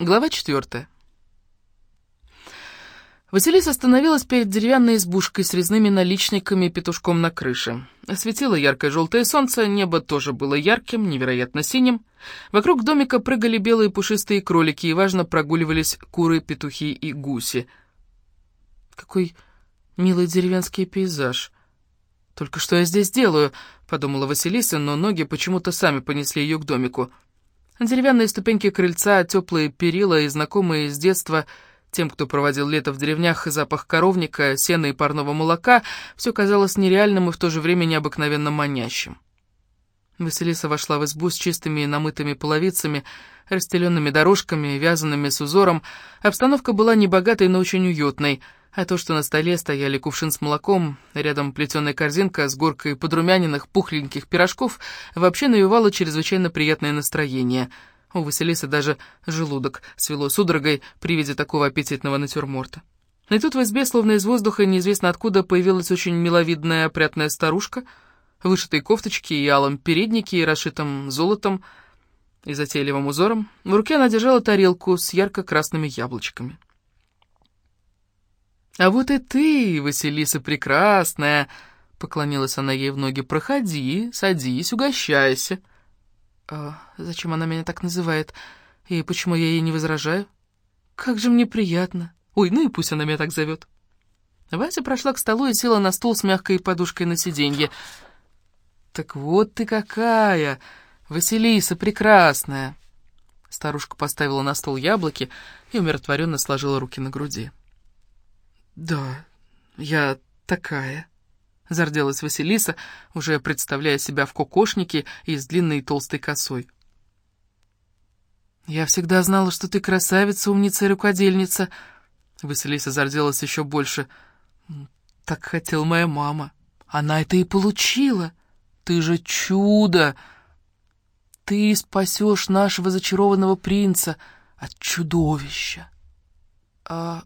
Глава четвертая. Василиса остановилась перед деревянной избушкой с резными наличниками и петушком на крыше. Светило яркое желтое солнце, небо тоже было ярким, невероятно синим. Вокруг домика прыгали белые пушистые кролики, и важно прогуливались куры, петухи и гуси. «Какой милый деревенский пейзаж!» «Только что я здесь делаю?» — подумала Василиса, но ноги почему-то сами понесли ее к домику. Деревянные ступеньки крыльца, теплые перила и знакомые с детства тем, кто проводил лето в деревнях, запах коровника, сена и парного молока, все казалось нереальным и в то же время необыкновенно манящим. Василиса вошла в избу с чистыми и намытыми половицами, расстеленными дорожками, вязанными с узором. Обстановка была небогатой, но очень уютной — а то, что на столе стояли кувшин с молоком, рядом плетеная корзинка с горкой подрумяненных пухленьких пирожков, вообще навевало чрезвычайно приятное настроение. У Василисы даже желудок свело судорогой при виде такого аппетитного натюрморта. И тут в избе, словно из воздуха, неизвестно откуда, появилась очень миловидная опрятная старушка, вышитой кофточки и алом переднике, и расшитым золотом, и затейливым узором. В руке она держала тарелку с ярко-красными яблочками. «А вот и ты, Василиса Прекрасная!» — поклонилась она ей в ноги. «Проходи, садись, угощайся». «А зачем она меня так называет? И почему я ей не возражаю? Как же мне приятно. Ой, ну и пусть она меня так зовет». Вася прошла к столу и села на стул с мягкой подушкой на сиденье. «Так вот ты какая! Василиса Прекрасная!» Старушка поставила на стол яблоки и умиротворенно сложила руки на груди. «Да, я такая», — зарделась Василиса, уже представляя себя в кокошнике и с длинной толстой косой. «Я всегда знала, что ты красавица, умница и рукодельница», — Василиса зарделась еще больше. «Так хотела моя мама. Она это и получила. Ты же чудо! Ты спасешь нашего зачарованного принца от чудовища». «А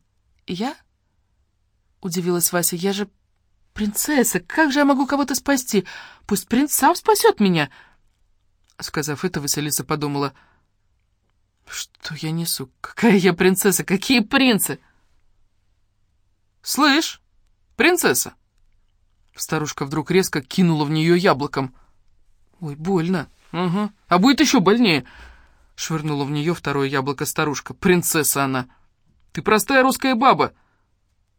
я?» Удивилась Вася. «Я же принцесса. Как же я могу кого-то спасти? Пусть принц сам спасет меня!» Сказав это, Василиса подумала. «Что я несу? Какая я принцесса? Какие принцы?» «Слышь, принцесса!» Старушка вдруг резко кинула в нее яблоком. «Ой, больно. Угу. А будет еще больнее!» Швырнула в нее второе яблоко старушка. «Принцесса она! Ты простая русская баба!»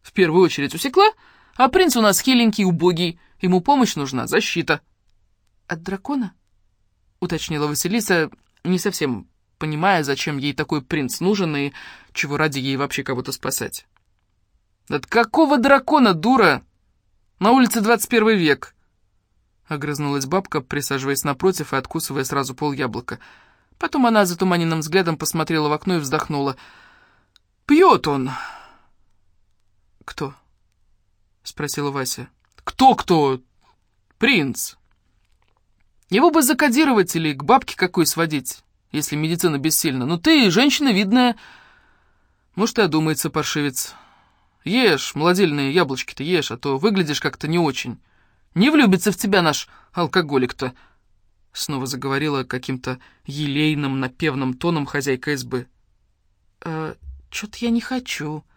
В первую очередь усекла, а принц у нас хиленький, убогий, ему помощь нужна, защита». «От дракона?» — уточнила Василиса, не совсем понимая, зачем ей такой принц нужен и чего ради ей вообще кого-то спасать. «От какого дракона, дура? На улице 21 век!» Огрызнулась бабка, присаживаясь напротив и откусывая сразу пол яблока. Потом она затуманенным взглядом посмотрела в окно и вздохнула. «Пьет он!» «Кто?» — спросила Вася. «Кто-кто? Принц. Его бы закодировать или к бабке какой сводить, если медицина бессильна. Ну ты женщина видная. Может, и одумается паршивец. Ешь, молодильные яблочки-то ешь, а то выглядишь как-то не очень. Не влюбится в тебя наш алкоголик-то». Снова заговорила каким-то елейным, напевным тоном хозяйка избы. «Э, «Чё-то я не хочу», —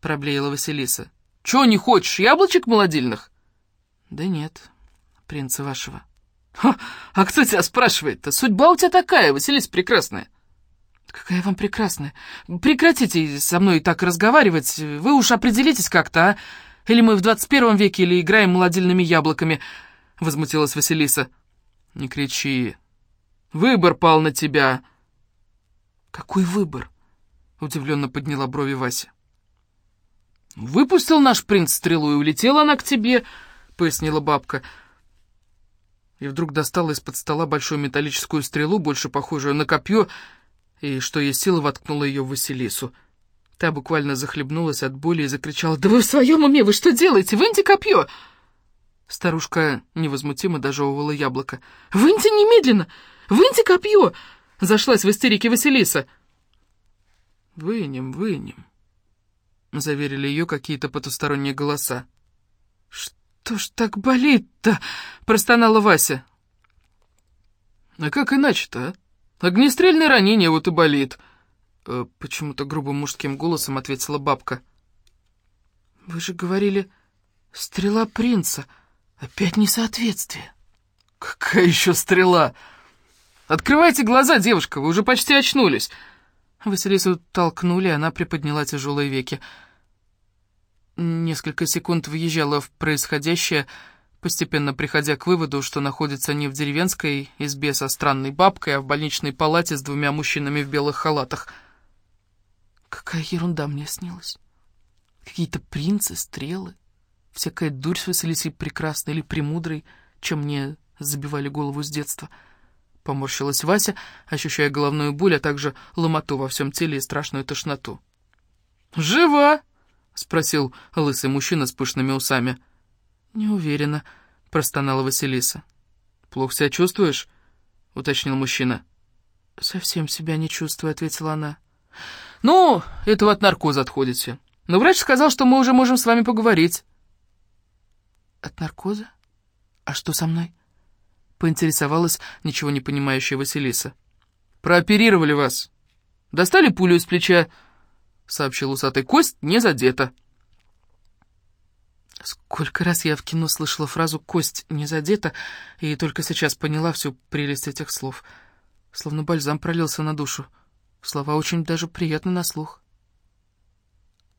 проблеяла Василиса. «Чего не хочешь, яблочек молодильных?» «Да нет, принца вашего». «А кто тебя спрашивает-то? Судьба у тебя такая, Василиса прекрасная». «Какая вам прекрасная! Прекратите со мной так разговаривать, вы уж определитесь как-то, а? Или мы в двадцать первом веке, или играем молодильными яблоками?» — возмутилась Василиса. «Не кричи. Выбор пал на тебя». «Какой выбор?» — удивленно подняла брови Вася. «Выпустил наш принц стрелу, и улетела она к тебе», — пояснила бабка. И вдруг достала из-под стола большую металлическую стрелу, больше похожую на копье, и, что есть силы, воткнула ее в Василису. Та буквально захлебнулась от боли и закричала, «Да вы в своем уме, вы что делаете? Выньте копье!» Старушка невозмутимо дожевывала яблоко. «Выньте немедленно! Выньте копье!» Зашлась в истерике Василиса. «Вынем, вынем», — заверили ее какие-то потусторонние голоса. «Что ж так болит-то?» — простонала Вася. «А как иначе-то, а? Огнестрельное ранение вот и болит», э, почему-то грубым мужским голосом ответила бабка. «Вы же говорили, стрела принца. Опять несоответствие». «Какая еще стрела? Открывайте глаза, девушка, вы уже почти очнулись». Василису толкнули, она приподняла тяжелые веки. Несколько секунд въезжала в происходящее, постепенно приходя к выводу, что находится не в деревенской избе со странной бабкой, а в больничной палате с двумя мужчинами в белых халатах. Какая ерунда мне снилась. Какие-то принцы, стрелы, всякая дурь с Василисой прекрасной или премудрой, чем мне забивали голову с детства. Поморщилась Вася, ощущая головную боль, а также ломоту во всем теле и страшную тошноту. «Жива!» — спросил лысый мужчина с пышными усами. «Не уверена», — простонала Василиса. «Плохо себя чувствуешь?» — уточнил мужчина. «Совсем себя не чувствую», — ответила она. «Ну, это вы от наркоза отходите. Но врач сказал, что мы уже можем с вами поговорить». «От наркоза? А что со мной?» — поинтересовалась ничего не понимающая Василиса. «Прооперировали вас. Достали пулю из плеча», — сообщил усатый. «Кость не задета». Сколько раз я в кино слышала фразу «кость не задета», и только сейчас поняла всю прелесть этих слов. Словно бальзам пролился на душу. Слова очень даже приятны на слух.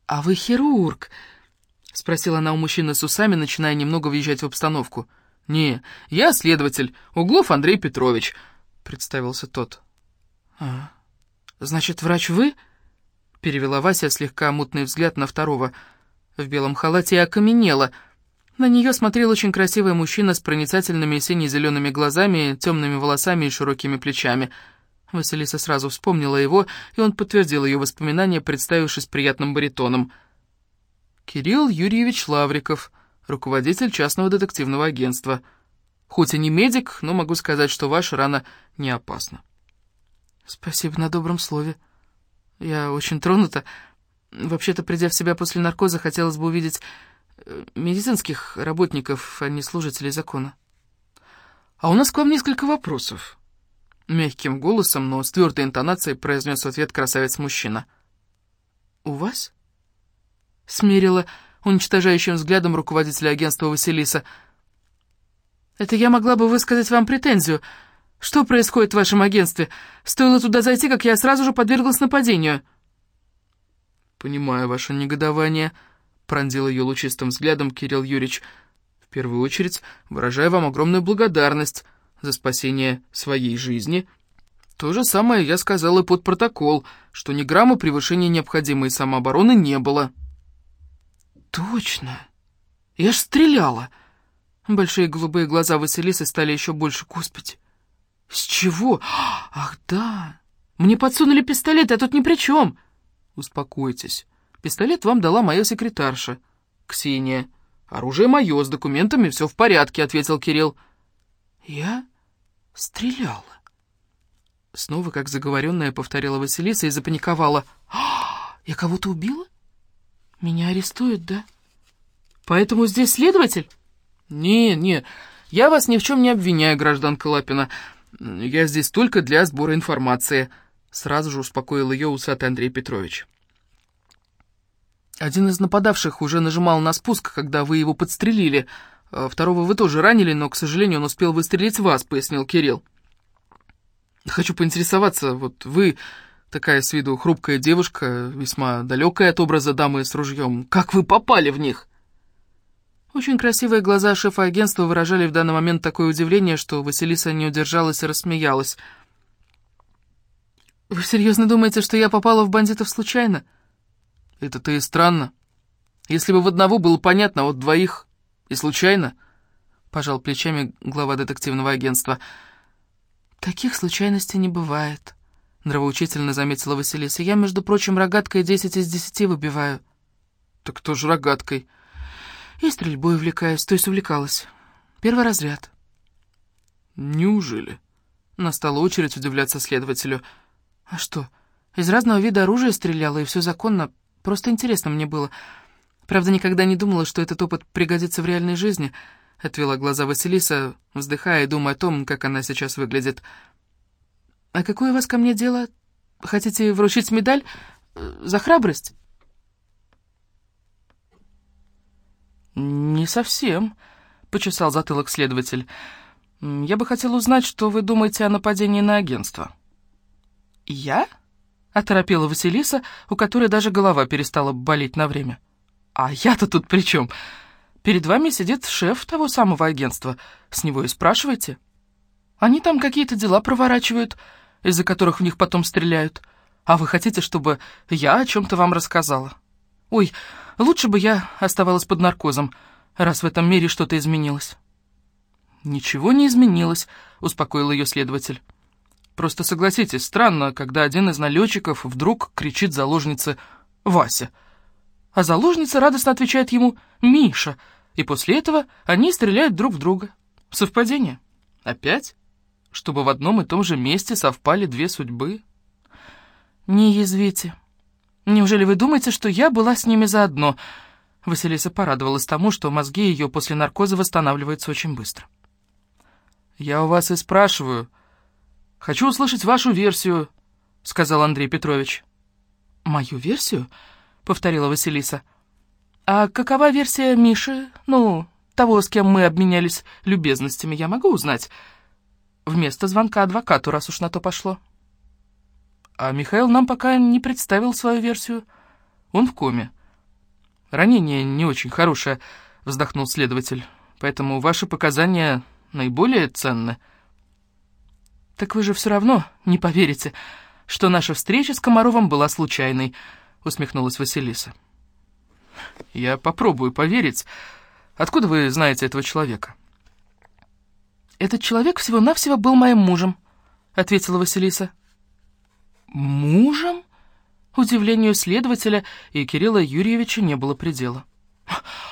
«А вы хирург?» — спросила она у мужчины с усами, начиная немного въезжать в обстановку. «Не, я следователь, Углов Андрей Петрович», — представился тот. «А, значит, врач вы?» — перевела Вася слегка мутный взгляд на второго — в белом халате окаменела. На нее смотрел очень красивый мужчина с проницательными сине-зелеными глазами, темными волосами и широкими плечами. Василиса сразу вспомнила его, и он подтвердил ее воспоминания, представившись приятным баритоном. «Кирилл Юрьевич Лавриков, руководитель частного детективного агентства. Хоть и не медик, но могу сказать, что ваша рана не опасна». «Спасибо на добром слове. Я очень тронута». Вообще-то, придя в себя после наркоза, хотелось бы увидеть э, медицинских работников, а не служителей закона. «А у нас к вам несколько вопросов», — мягким голосом, но с твердой интонацией произнес ответ красавец-мужчина. «У вас?» — смерила уничтожающим взглядом руководителя агентства Василиса. «Это я могла бы высказать вам претензию. Что происходит в вашем агентстве? Стоило туда зайти, как я сразу же подверглась нападению». «Понимаю ваше негодование», — пронзил ее лучистым взглядом Кирилл Юрьевич. «В первую очередь выражаю вам огромную благодарность за спасение своей жизни. То же самое я сказал и под протокол, что ни грамма превышения необходимой самообороны не было». «Точно! Я ж стреляла!» Большие голубые глаза Василисы стали еще больше куспить. «С чего? Ах, да! Мне подсунули пистолет, а тут ни при чем!» «Успокойтесь. Пистолет вам дала моя секретарша, Ксения. Оружие мое, с документами все в порядке», — ответил Кирилл. «Я стреляла». Снова, как заговоренная, повторила Василиса и запаниковала. «А, «Я кого-то убила? Меня арестуют, да? Поэтому здесь следователь?» «Не, не, я вас ни в чем не обвиняю, гражданка Лапина. Я здесь только для сбора информации», Сразу же успокоил ее усатый Андрей Петрович. Один из нападавших уже нажимал на спуск, когда вы его подстрелили. А второго вы тоже ранили, но, к сожалению, он успел выстрелить в вас, пояснил Кирилл. Хочу поинтересоваться, вот вы, такая с виду хрупкая девушка, весьма далекая от образа дамы с ружьем, как вы попали в них? Очень красивые глаза шефа агентства выражали в данный момент такое удивление, что Василиса не удержалась и рассмеялась. «Вы серьезно думаете, что я попала в бандитов случайно?» «Это-то и странно. Если бы в одного было понятно, а вот двоих и случайно...» Пожал плечами глава детективного агентства. «Таких случайностей не бывает», — нравоучительно заметила Василиса. «Я, между прочим, рогаткой десять из десяти выбиваю». «Так кто же рогаткой?» «И стрельбой увлекаюсь, то есть увлекалась. Первый разряд». «Неужели?» Настала очередь удивляться следователю. «А что, из разного вида оружия стреляла, и все законно. Просто интересно мне было. Правда, никогда не думала, что этот опыт пригодится в реальной жизни», — отвела глаза Василиса, вздыхая и думая о том, как она сейчас выглядит. «А какое у вас ко мне дело? Хотите вручить медаль э, за храбрость?» «Не совсем», — почесал затылок следователь. «Я бы хотел узнать, что вы думаете о нападении на агентство». «Я?» — оторопела Василиса, у которой даже голова перестала болеть на время. «А я-то тут при чем? Перед вами сидит шеф того самого агентства. С него и спрашивайте. Они там какие-то дела проворачивают, из-за которых в них потом стреляют. А вы хотите, чтобы я о чем-то вам рассказала? Ой, лучше бы я оставалась под наркозом, раз в этом мире что-то изменилось». «Ничего не изменилось», — успокоил ее следователь. «Просто согласитесь, странно, когда один из налетчиков вдруг кричит заложнице «Вася», а заложница радостно отвечает ему «Миша», и после этого они стреляют друг в друга. Совпадение? Опять? Чтобы в одном и том же месте совпали две судьбы? Не язвите. Неужели вы думаете, что я была с ними заодно?» Василиса порадовалась тому, что мозги ее после наркоза восстанавливаются очень быстро. «Я у вас и спрашиваю. Хочу услышать вашу версию», — сказал Андрей Петрович. «Мою версию?» — повторила Василиса. «А какова версия Миши? Ну, того, с кем мы обменялись любезностями, я могу узнать?» Вместо звонка адвокату, раз уж на то пошло. А Михаил нам пока не представил свою версию. Он в коме. Ранение не очень хорошее, вздохнул следователь. Поэтому ваши показания наиболее ценны. Так вы же все равно не поверите, что наша встреча с Комаровым была случайной, усмехнулась Василиса. Я попробую поверить. Откуда вы знаете этого человека? «Этот человек всего-навсего был моим мужем», — ответила Василиса. «Мужем?» Удивлению следователя и Кирилла Юрьевича не было предела.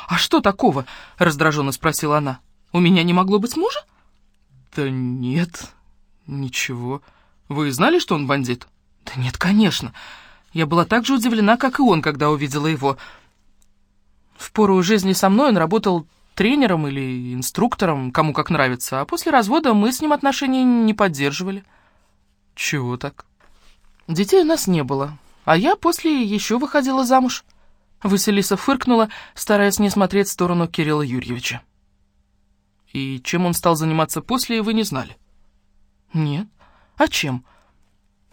«А что такого?» — раздраженно спросила она. «У меня не могло быть мужа?» «Да нет, ничего. Вы знали, что он бандит?» «Да нет, конечно. Я была так же удивлена, как и он, когда увидела его. В пору жизни со мной он работал тренером или инструктором, кому как нравится, а после развода мы с ним отношений не поддерживали. Чего так? Детей у нас не было, а я после еще выходила замуж. Василиса фыркнула, стараясь не смотреть в сторону Кирилла Юрьевича. И чем он стал заниматься после, вы не знали? Нет. А чем?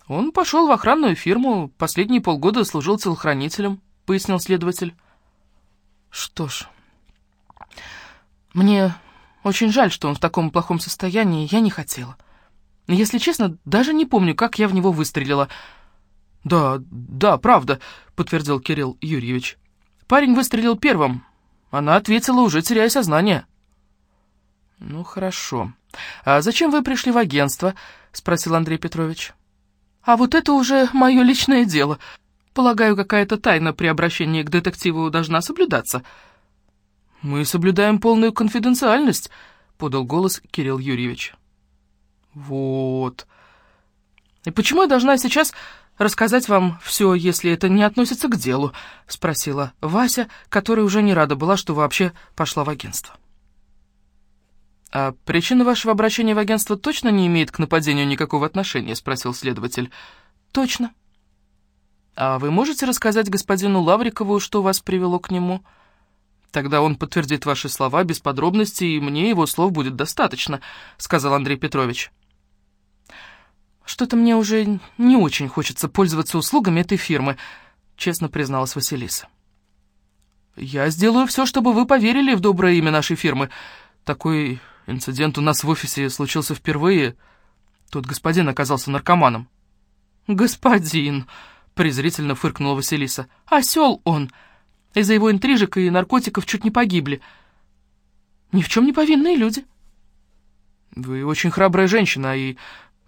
Он пошел в охранную фирму, последние полгода служил телохранителем, пояснил следователь. Что ж, мне очень жаль, что он в таком плохом состоянии, я не хотела. Если честно, даже не помню, как я в него выстрелила. «Да, да, правда», — подтвердил Кирилл Юрьевич. «Парень выстрелил первым. Она ответила, уже теряя сознание». «Ну, хорошо. А зачем вы пришли в агентство?» — спросил Андрей Петрович. «А вот это уже мое личное дело. Полагаю, какая-то тайна при обращении к детективу должна соблюдаться», «Мы соблюдаем полную конфиденциальность», — подал голос Кирилл Юрьевич. «Вот. И почему я должна сейчас рассказать вам все, если это не относится к делу?» — спросила Вася, которая уже не рада была, что вообще пошла в агентство. «А причина вашего обращения в агентство точно не имеет к нападению никакого отношения?» — спросил следователь. «Точно». «А вы можете рассказать господину Лаврикову, что вас привело к нему?» Тогда он подтвердит ваши слова без подробностей, и мне его слов будет достаточно», — сказал Андрей Петрович. «Что-то мне уже не очень хочется пользоваться услугами этой фирмы», — честно призналась Василиса. «Я сделаю все, чтобы вы поверили в доброе имя нашей фирмы. Такой инцидент у нас в офисе случился впервые. Тот господин оказался наркоманом». «Господин», — презрительно фыркнула Василиса, — «осел он». Из-за его интрижек и наркотиков чуть не погибли. Ни в чем не повинные люди. Вы очень храбрая женщина, и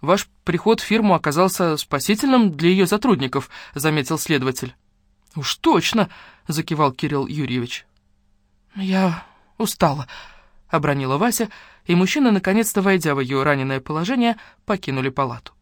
ваш приход в фирму оказался спасительным для ее сотрудников, заметил следователь. Уж точно, закивал Кирилл Юрьевич. Я устала, обронила Вася, и мужчины, наконец-то войдя в ее раненое положение, покинули палату.